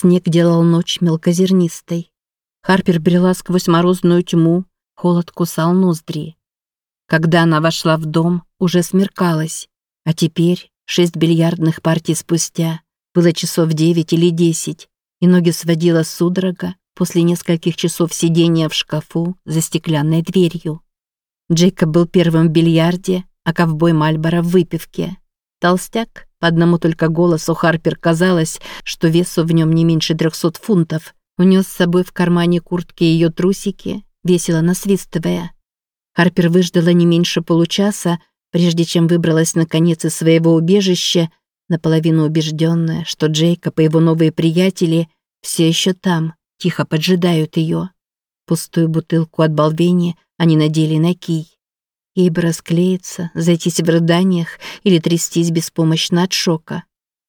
Снег делал ночь мелкозернистой. Харпер брела сквозь морозную тьму, холод кусал ноздри. Когда она вошла в дом, уже смеркалось, а теперь, шесть бильярдных партий спустя, было часов девять или десять, и ноги сводила судорога после нескольких часов сидения в шкафу за стеклянной дверью. Джейкоб был первым в бильярде, а ковбой Мальборо в выпивке. Толстяк, по одному только голосу Харпер казалось, что весу в нем не меньше трехсот фунтов, унес с собой в кармане куртки ее трусики, весело насвистывая. Харпер выждала не меньше получаса, прежде чем выбралась наконец из своего убежища, наполовину убежденная, что Джейкоб и его новые приятели все еще там, тихо поджидают ее. Пустую бутылку от Балвени они надели на кий. Ей расклеиться, зайтись в рыданиях или трястись беспомощно от шока.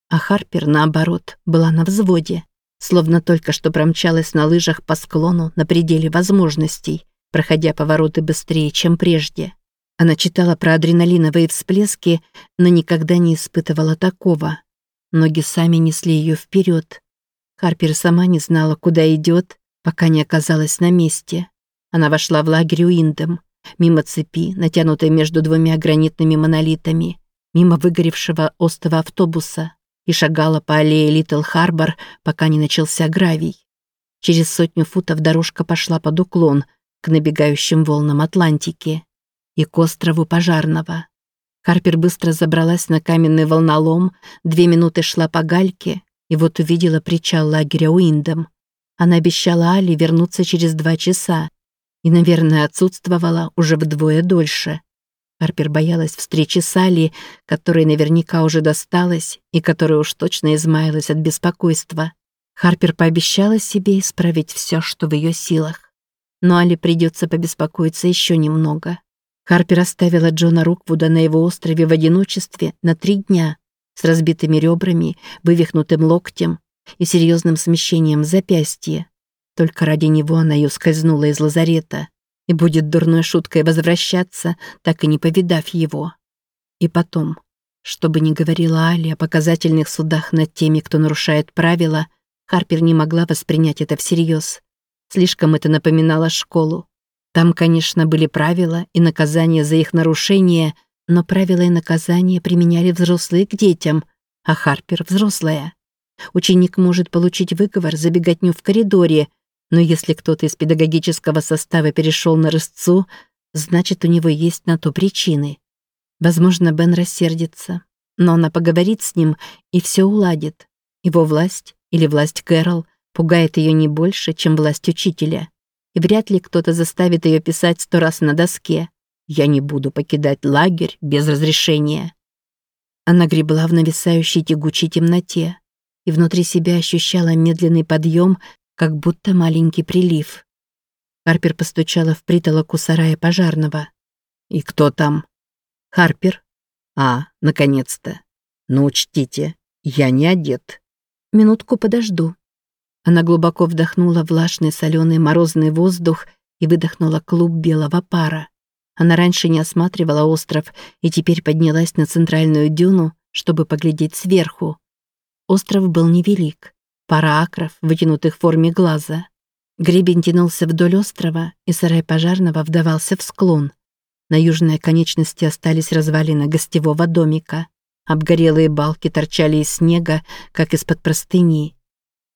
А Харпер, наоборот, была на взводе, словно только что промчалась на лыжах по склону на пределе возможностей, проходя повороты быстрее, чем прежде. Она читала про адреналиновые всплески, но никогда не испытывала такого. Ноги сами несли ее вперед. Харпер сама не знала, куда идет, пока не оказалась на месте. Она вошла в лагерь Уиндом, мимо цепи, натянутой между двумя гранитными монолитами, мимо выгоревшего остова автобуса и шагала по аллее Литл Харбор, пока не начался гравий. Через сотню футов дорожка пошла под уклон к набегающим волнам Атлантики и к острову Пожарного. Харпер быстро забралась на каменный волнолом, две минуты шла по гальке, и вот увидела причал лагеря Уиндом. Она обещала Али вернуться через два часа и, наверное, отсутствовала уже вдвое дольше. Харпер боялась встречи с Али, которой наверняка уже досталась и которая уж точно измаялась от беспокойства. Харпер пообещала себе исправить все, что в ее силах. Но Али придется побеспокоиться еще немного. Харпер оставила Джона Руквуда на его острове в одиночестве на три дня с разбитыми ребрами, вывихнутым локтем и серьезным смещением запястья. Только ради него она ее скользнула из лазарета и будет дурной шуткой возвращаться, так и не повидав его. И потом, что бы ни говорила Али о показательных судах над теми, кто нарушает правила, Харпер не могла воспринять это всерьез. Слишком это напоминало школу. Там, конечно, были правила и наказания за их нарушение, но правила и наказания применяли взрослые к детям, а Харпер — взрослая. Ученик может получить выговор за беготню в коридоре, но если кто-то из педагогического состава перешел на рысцу, значит, у него есть на то причины. Возможно, Бен рассердится, но она поговорит с ним и все уладит. Его власть или власть Кэрол пугает ее не больше, чем власть учителя и вряд ли кто-то заставит ее писать сто раз на доске. «Я не буду покидать лагерь без разрешения». Она гребла в нависающей тягучей темноте и внутри себя ощущала медленный подъем, как будто маленький прилив. Харпер постучала в притолоку сарая пожарного. «И кто там?» «Харпер». «А, наконец-то. Но учтите, я не одет». «Минутку подожду», она глубоко вдохнула влажный соленый морозный воздух и выдохнула клуб белого пара. Она раньше не осматривала остров и теперь поднялась на центральную дюну, чтобы поглядеть сверху. Остров был невелик. Пара акров, вытянутых в форме глаза. Гребень тянулся вдоль острова, и сарай пожарного вдавался в склон. На южной оконечности остались развалины гостевого домика. Обгорелые балки торчали из снега, как из-под простыни.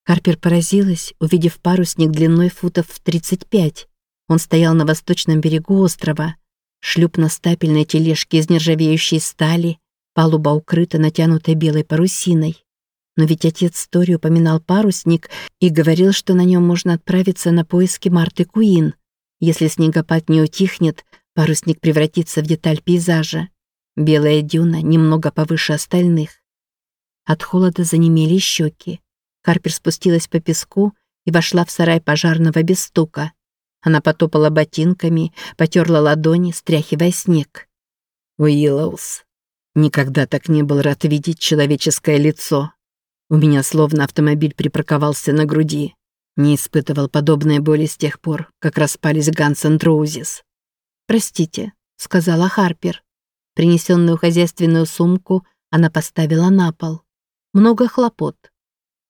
Харпер поразилась, увидев парусник длиной футов в 35. Он стоял на восточном берегу острова. Шлюп на стапельной тележке из нержавеющей стали, палуба укрыта натянутой белой парусиной. Но ведь отец Тори упоминал парусник и говорил, что на нем можно отправиться на поиски Марты Куин. Если снегопад не утихнет, парусник превратится в деталь пейзажа. Белая дюна немного повыше остальных. От холода занемели щеки. Харпер спустилась по песку и вошла в сарай пожарного без стука. Она потопала ботинками, потерла ладони, стряхивая снег. Уиллоус. Никогда так не был рад видеть человеческое лицо. У меня словно автомобиль припарковался на груди. Не испытывал подобной боли с тех пор, как распались Ганс Роузис. «Простите», — сказала Харпер. Принесенную хозяйственную сумку она поставила на пол. Много хлопот.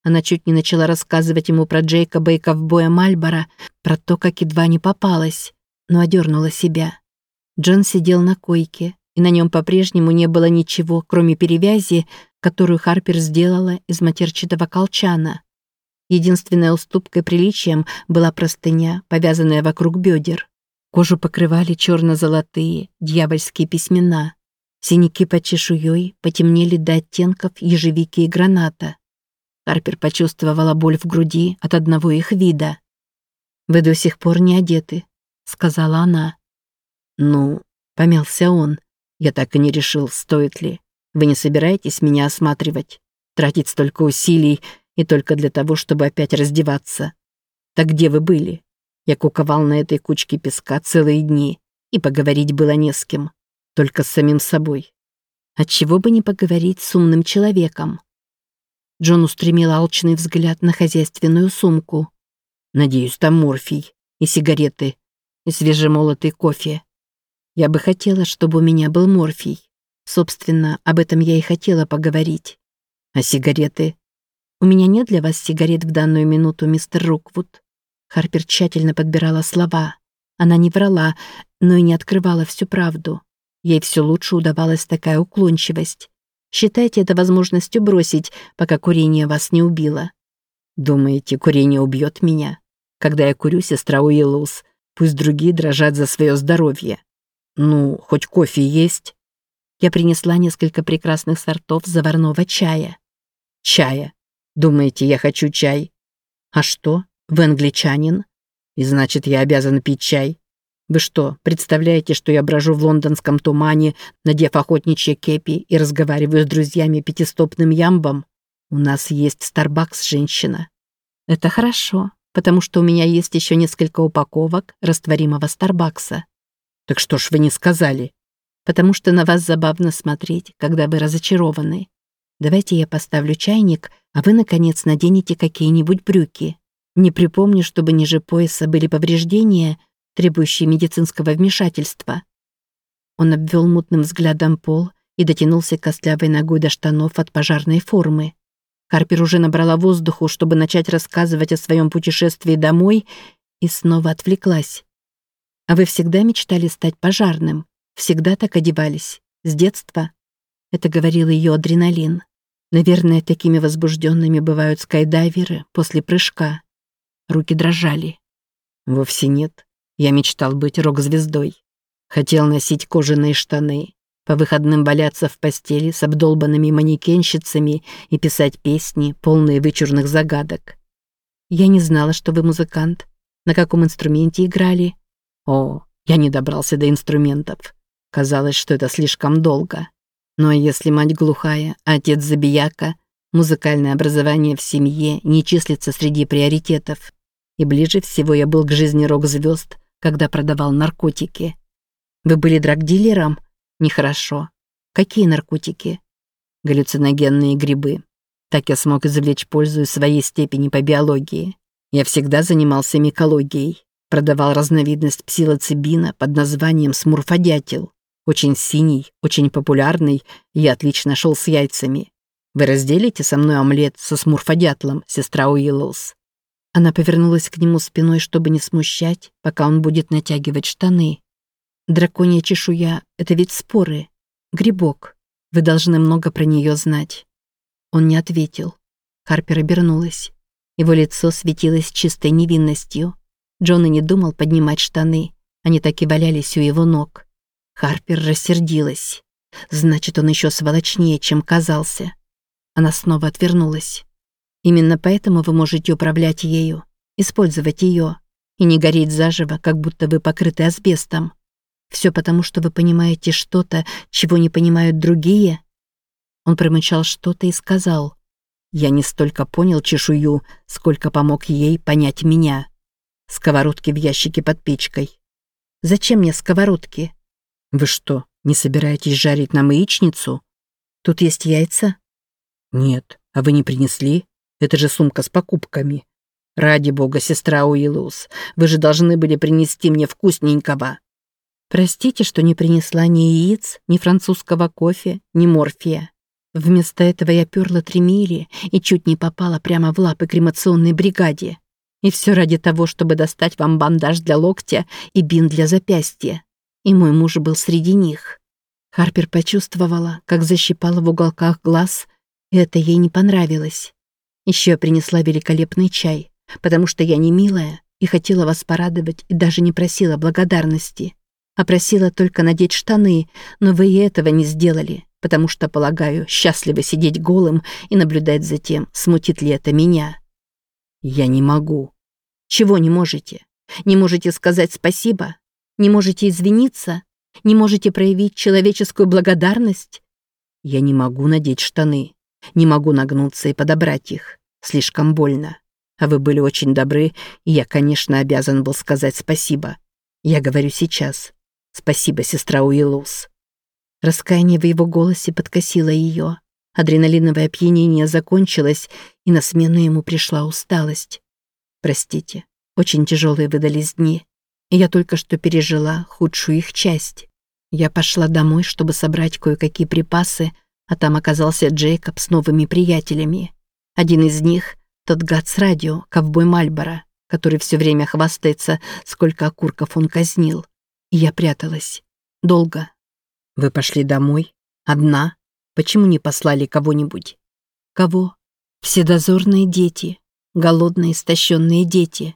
Она чуть не начала рассказывать ему про Джейкоба и ковбоя Мальбора, про то, как едва не попалась, но одернула себя. Джон сидел на койке, и на нем по-прежнему не было ничего, кроме перевязи, которую Харпер сделала из матерчатого колчана. Единственной уступкой приличием была простыня, повязанная вокруг бедер. Кожу покрывали черно-золотые дьявольские письмена. Синяки под чешуей потемнели до оттенков ежевики и граната. Харпер почувствовала боль в груди от одного их вида. «Вы до сих пор не одеты», — сказала она. «Ну», — помялся он, — «я так и не решил, стоит ли. Вы не собираетесь меня осматривать? Тратить столько усилий и только для того, чтобы опять раздеваться? Так где вы были? Я куковал на этой кучке песка целые дни, и поговорить было не с кем, только с самим собой. Отчего бы не поговорить с умным человеком? Джон устремил алчный взгляд на хозяйственную сумку. «Надеюсь, там морфий, и сигареты, и свежемолотый кофе. Я бы хотела, чтобы у меня был морфий. Собственно, об этом я и хотела поговорить. А сигареты? У меня нет для вас сигарет в данную минуту, мистер Руквуд». Харпер тщательно подбирала слова. Она не врала, но и не открывала всю правду. Ей все лучше удавалась такая уклончивость. Считайте это возможностью бросить, пока курение вас не убило. Думаете, курение убьет меня? Когда я курю, сестра Уиллус, пусть другие дрожат за свое здоровье. Ну, хоть кофе есть? Я принесла несколько прекрасных сортов заварного чая. Чая. Думаете, я хочу чай? А что, вы англичанин? И значит, я обязан пить чай? Вы что, представляете, что я брожу в лондонском тумане, надев охотничье кепи и разговариваю с друзьями пятистопным ямбом? У нас есть Старбакс, женщина. Это хорошо, потому что у меня есть еще несколько упаковок растворимого Старбакса. Так что ж вы не сказали? Потому что на вас забавно смотреть, когда вы разочарованы. Давайте я поставлю чайник, а вы, наконец, наденете какие-нибудь брюки. Не припомню, чтобы ниже пояса были повреждения, требующие медицинского вмешательства. Он обвел мутным взглядом пол и дотянулся костлявой ногой до штанов от пожарной формы. Карпер уже набрала воздуху, чтобы начать рассказывать о своем путешествии домой, и снова отвлеклась. «А вы всегда мечтали стать пожарным? Всегда так одевались? С детства?» Это говорил ее адреналин. Наверное, такими возбужденными бывают скайдайверы после прыжка. Руки дрожали. «Вовсе нет. Я мечтал быть рок-звездой. Хотел носить кожаные штаны, по выходным валяться в постели с обдолбанными манекенщицами и писать песни, полные вычурных загадок. Я не знала, что вы музыкант. На каком инструменте играли? О, я не добрался до инструментов. Казалось, что это слишком долго. Но если мать глухая, отец забияка, музыкальное образование в семье не числится среди приоритетов. И ближе всего я был к жизни рок-звезд, когда продавал наркотики. Вы были драгдилером? Нехорошо. Какие наркотики? Галлюциногенные грибы. Так я смог извлечь пользу из своей степени по биологии. Я всегда занимался микологией. Продавал разновидность псилоцибина под названием смурфодятел. Очень синий, очень популярный и отлично шел с яйцами. Вы разделите со мной омлет со смурфодятлом, сестра Уиллоус? Она повернулась к нему спиной, чтобы не смущать, пока он будет натягивать штаны. Драконья чешуя — это ведь споры. Грибок. Вы должны много про нее знать. Он не ответил. Харпер обернулась. Его лицо светилось чистой невинностью. Джон и не думал поднимать штаны. Они так и валялись у его ног. Харпер рассердилась. Значит, он еще сволочнее, чем казался. Она снова отвернулась. Именно поэтому вы можете управлять ею, использовать ее и не гореть заживо, как будто вы покрыты асбестом. Все потому, что вы понимаете что-то, чего не понимают другие. Он промычал что-то и сказал. Я не столько понял чешую, сколько помог ей понять меня. Сковородки в ящике под печкой. Зачем мне сковородки? Вы что, не собираетесь жарить нам яичницу? Тут есть яйца? Нет. А вы не принесли? Это же сумка с покупками. Ради бога, сестра Уиллус, вы же должны были принести мне вкусненького. Простите, что не принесла ни яиц, ни французского кофе, ни морфия. Вместо этого я перла три мили и чуть не попала прямо в лапы кремационной бригаде. И все ради того, чтобы достать вам бандаж для локтя и бинт для запястья. И мой муж был среди них. Харпер почувствовала, как защипала в уголках глаз, и это ей не понравилось. Еще я принесла великолепный чай, потому что я не милая и хотела вас порадовать и даже не просила благодарности, а просила только надеть штаны, но вы и этого не сделали, потому что, полагаю, счастливо сидеть голым и наблюдать за тем, смутит ли это меня. Я не могу. Чего не можете? Не можете сказать спасибо? Не можете извиниться? Не можете проявить человеческую благодарность? Я не могу надеть штаны. Не могу нагнуться и подобрать их. Слишком больно. А вы были очень добры, и я, конечно, обязан был сказать спасибо. Я говорю сейчас. Спасибо, сестра Уиллус. Раскаяние в его голосе подкосило ее. Адреналиновое опьянение закончилось, и на смену ему пришла усталость. Простите, очень тяжелые выдались дни. Я только что пережила худшую их часть. Я пошла домой, чтобы собрать кое-какие припасы, а там оказался Джейкоб с новыми приятелями. Один из них — тот гад с радио, ковбой Мальборо, который все время хвастается, сколько окурков он казнил. И я пряталась. Долго. Вы пошли домой? Одна? Почему не послали кого-нибудь? Кого? Все дозорные дети. Голодные, истощенные дети.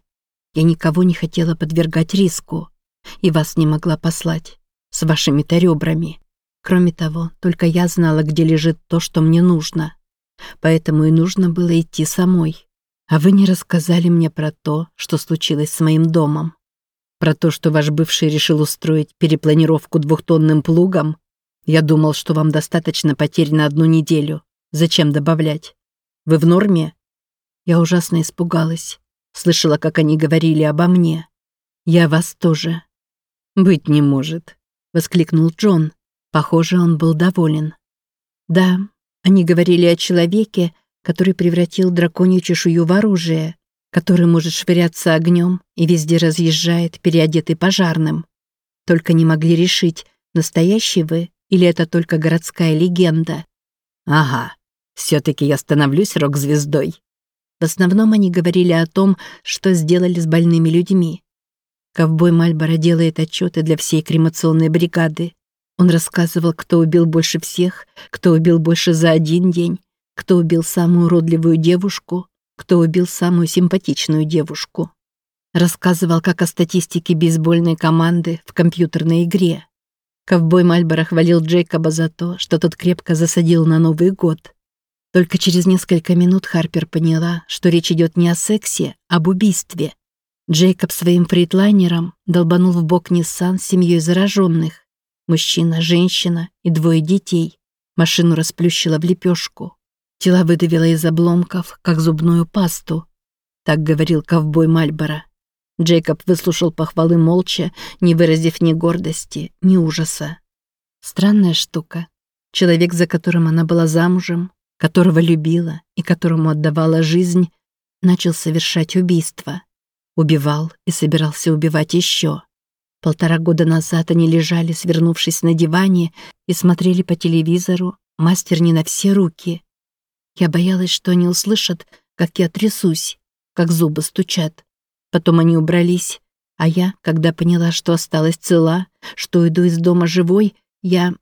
Я никого не хотела подвергать риску. И вас не могла послать. С вашими-то ребрами. Кроме того, только я знала, где лежит то, что мне нужно. Поэтому и нужно было идти самой. А вы не рассказали мне про то, что случилось с моим домом. Про то, что ваш бывший решил устроить перепланировку двухтонным плугом. Я думал, что вам достаточно потерь на одну неделю. Зачем добавлять? Вы в норме? Я ужасно испугалась. Слышала, как они говорили обо мне. Я вас тоже. Быть не может, воскликнул Джон. Похоже, он был доволен. Да, они говорили о человеке, который превратил драконью чешую в оружие, который может швыряться огнем и везде разъезжает, переодетый пожарным. Только не могли решить, настоящий вы или это только городская легенда. Ага, все-таки я становлюсь рок-звездой. В основном они говорили о том, что сделали с больными людьми. Ковбой Мальборо делает отчеты для всей кремационной бригады, он рассказывал, кто убил больше всех, кто убил больше за один день, кто убил самую уродливую девушку, кто убил самую симпатичную девушку. Рассказывал как о статистике бейсбольной команды в компьютерной игре. Ковбой Мальборо хвалил Джейкоба за то, что тот крепко засадил на Новый год. Только через несколько минут Харпер поняла, что речь идет не о сексе, а об убийстве. Джейкоб своим фритлайнером долбанул в бок Ниссан с семьей зараженных. Мужчина, женщина и двое детей. Машину расплющило в лепешку. Тела выдавило из обломков, как зубную пасту. Так говорил ковбой Мальборо. Джейкоб выслушал похвалы молча, не выразив ни гордости, ни ужаса. Странная штука. Человек, за которым она была замужем, которого любила и которому отдавала жизнь, начал совершать убийство. Убивал и собирался убивать еще. Полтора года назад они лежали, свернувшись на диване, и смотрели по телевизору «Мастер не на все руки». Я боялась, что они услышат, как я трясусь, как зубы стучат. Потом они убрались, а я, когда поняла, что осталась цела, что иду из дома живой, я...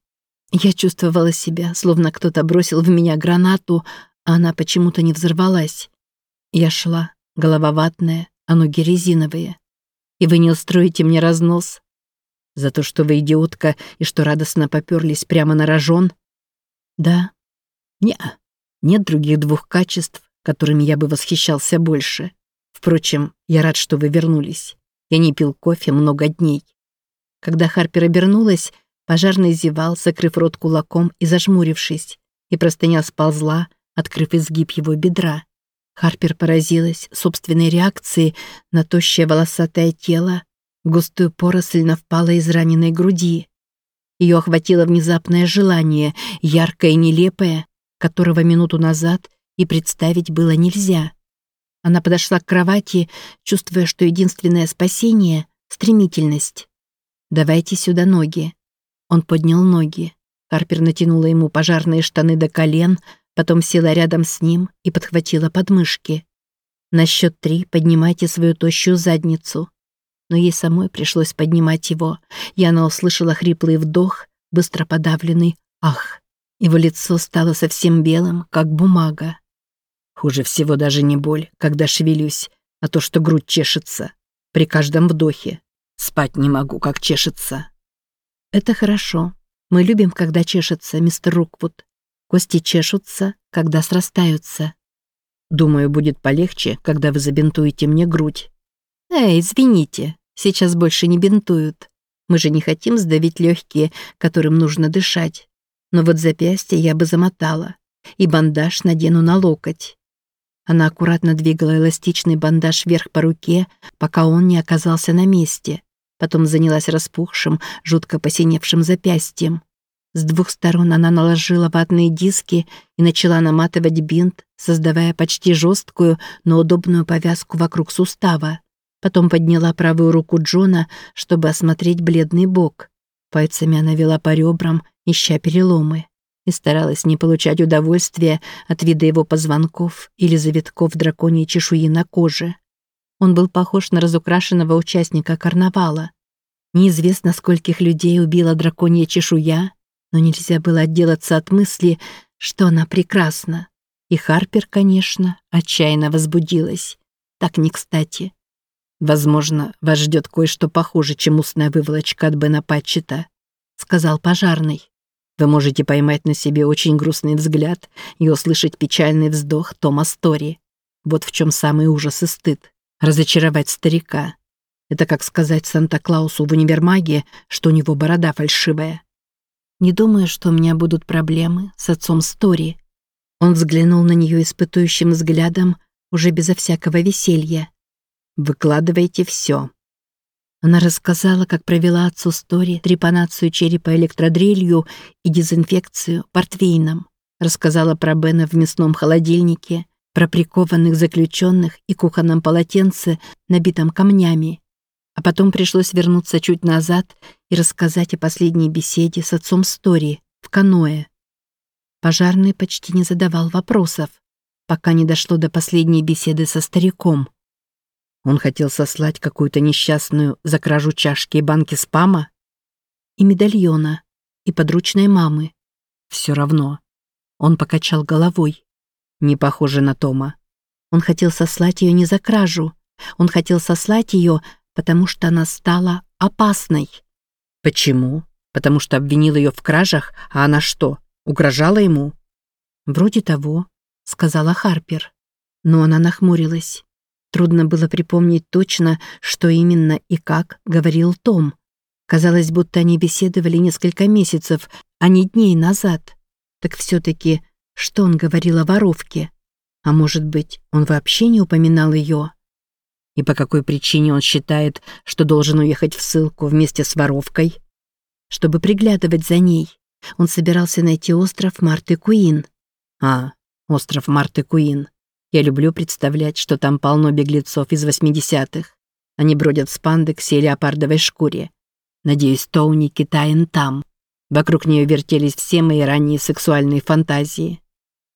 Я чувствовала себя, словно кто-то бросил в меня гранату, а она почему-то не взорвалась. Я шла, голова ватная, а ноги резиновые и вы не устроите мне разнос? За то, что вы идиотка и что радостно попёрлись прямо на рожон? Да. Не, нет других двух качеств, которыми я бы восхищался больше. Впрочем, я рад, что вы вернулись. Я не пил кофе много дней. Когда Харпер обернулась, пожарный зевал, закрыв рот кулаком и зажмурившись, и простыня сползла, открыв изгиб его бедра. Харпер поразилась собственной реакции на тощее волосатое тело, густую поросль на впалой израненной груди. Ее охватило внезапное желание, яркое и нелепое, которого минуту назад и представить было нельзя. Она подошла к кровати, чувствуя, что единственное спасение — стремительность. «Давайте сюда ноги». Он поднял ноги. Карпер натянула ему пожарные штаны до колен, потом села рядом с ним и подхватила подмышки. На счет три поднимайте свою тощую задницу. Но ей самой пришлось поднимать его, и она услышала хриплый вдох, быстро подавленный «ах». Его лицо стало совсем белым, как бумага. Хуже всего даже не боль, когда шевелюсь, а то, что грудь чешется. При каждом вдохе. Спать не могу, как чешется. Это хорошо. Мы любим, когда чешется, мистер Руквуд. Кости чешутся, когда срастаются. Думаю, будет полегче, когда вы забинтуете мне грудь. Эй, извините, сейчас больше не бинтуют. Мы же не хотим сдавить легкие, которым нужно дышать. Но вот запястье я бы замотала. И бандаж надену на локоть. Она аккуратно двигала эластичный бандаж вверх по руке, пока он не оказался на месте. Потом занялась распухшим, жутко посиневшим запястьем. С двух сторон она наложила ватные диски и начала наматывать бинт, создавая почти жесткую, но удобную повязку вокруг сустава. Потом подняла правую руку Джона, чтобы осмотреть бледный бок. Пальцами она вела по ребрам, ища переломы и старалась не получать удовольствия от вида его позвонков или завитков драконьей чешуи на коже. Он был похож на разукрашенного участника карнавала. Неизвестно, скольких людей убила драконья чешуя, но нельзя было отделаться от мысли, что она прекрасна. И Харпер, конечно, отчаянно возбудилась. Так не кстати. «Возможно, вас ждет кое-что похуже, чем устная выволочка от Бена Патчета», — сказал пожарный. Вы можете поймать на себе очень грустный взгляд и услышать печальный вздох Тома Стори. Вот в чем самый ужас и стыд. Разочаровать старика. Это как сказать Санта-Клаусу в универмаге, что у него борода фальшивая. Не думаю, что у меня будут проблемы с отцом Стори. Он взглянул на нее испытующим взглядом, уже безо всякого веселья. «Выкладывайте все», она рассказала, как провела отцу Стори трепанацию черепа электродрелью и дезинфекцию портвейном. Рассказала про Бена в мясном холодильнике, про прикованных заключенных и кухонном полотенце, набитом камнями. А потом пришлось вернуться чуть назад и рассказать о последней беседе с отцом Стори в каноэ. Пожарный почти не задавал вопросов, пока не дошло до последней беседы со стариком. Он хотел сослать какую-то несчастную за кражу чашки и банки спама? И медальона, и подручной мамы. Все равно. Он покачал головой. Не похоже на Тома. Он хотел сослать ее не за кражу. Он хотел сослать ее, потому что она стала опасной. Почему? Потому что обвинил ее в кражах, а она что, угрожала ему? Вроде того, сказала Харпер. Но она нахмурилась. Трудно было припомнить точно, что именно и как говорил Том. Казалось, будто они беседовали несколько месяцев, а не дней назад. Так все-таки, что он говорил о воровке? А может быть, он вообще не упоминал ее? И по какой причине он считает, что должен уехать в ссылку вместе с воровкой? Чтобы приглядывать за ней. Он собирался найти остров Марты Куин. А, остров Марты Куин. Я люблю представлять, что там полно беглецов из 80-х. Они бродят в спандексе и леопардовой шкуре. Надеюсь, Тоуни Китаин там. Вокруг нее вертелись все мои ранние сексуальные фантазии.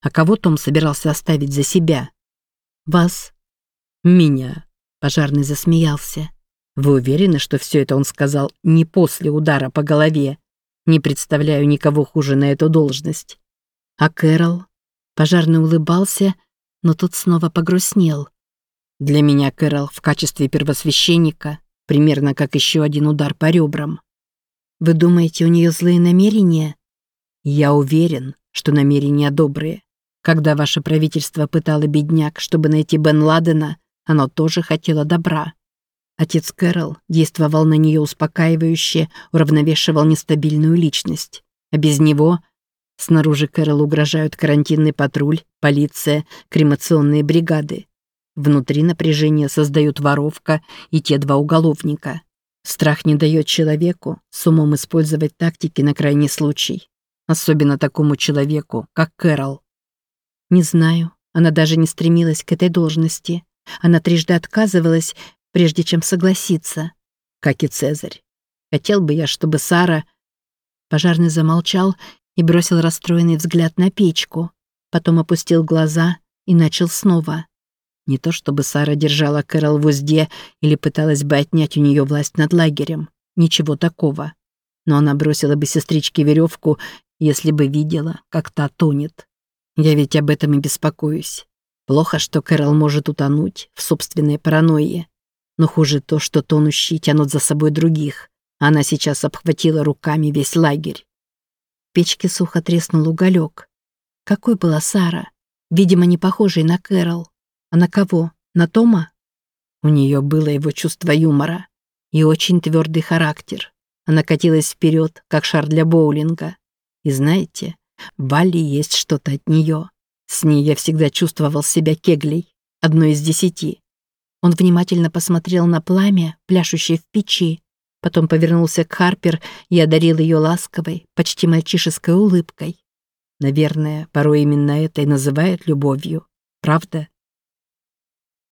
А кого Том собирался оставить за себя? Вас? Меня. Пожарный засмеялся. Вы уверены, что все это он сказал не после удара по голове? Не представляю никого хуже на эту должность. А Кэрол? Пожарный улыбался, но тут снова погрустнел. Для меня Кэрол в качестве первосвященника примерно как еще один удар по ребрам. Вы думаете, у нее злые намерения? Я уверен, что намерения добрые. Когда ваше правительство пытало бедняк, чтобы найти Бен Ладена, оно тоже хотело добра. Отец Кэрол действовал на нее успокаивающе, уравновешивал нестабильную личность. А без него Снаружи Кэрол угрожают карантинный патруль, полиция, кремационные бригады. Внутри напряжение создают воровка и те два уголовника. Страх не дает человеку с умом использовать тактики на крайний случай. Особенно такому человеку, как Кэрол. Не знаю, она даже не стремилась к этой должности. Она трижды отказывалась, прежде чем согласиться. Как и Цезарь. Хотел бы я, чтобы Сара... Пожарный замолчал и бросил расстроенный взгляд на печку. Потом опустил глаза и начал снова. Не то чтобы Сара держала Кэрол в узде или пыталась бы отнять у нее власть над лагерем. Ничего такого. Но она бросила бы сестричке веревку, если бы видела, как та тонет. Я ведь об этом и беспокоюсь. Плохо, что Кэрол может утонуть в собственной паранойе. Но хуже то, что тонущие тянут за собой других. Она сейчас обхватила руками весь лагерь. В печке сухо треснул уголек. Какой была Сара? Видимо, не похожей на Кэрол. А на кого? На Тома? У нее было его чувство юмора и очень твердый характер. Она катилась вперед, как шар для боулинга. И знаете, Валли есть что-то от нее. С ней я всегда чувствовал себя кеглей, одной из десяти. Он внимательно посмотрел на пламя, пляшущее в печи, потом повернулся к Харпер и одарил ее ласковой, почти мальчишеской улыбкой. Наверное, порой именно это и называют любовью. Правда?